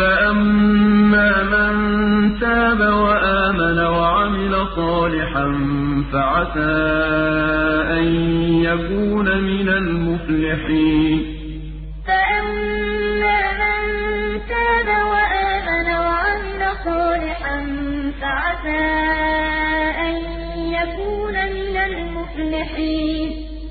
فَأَمَّا مَن تَابَ وَآمَنَ وَعَمِلَ صَالِحًا فَعَسَىٰ أَن يَكُونَ مِنَ الْمُفْلِحِينَ فَأَمَّا مَن تَابَ وَآمَنَ وَعَمِلَ صَالِحًا فَعَسَىٰ أَن يَكُونَ مِنَ الْمُفْلِحِينَ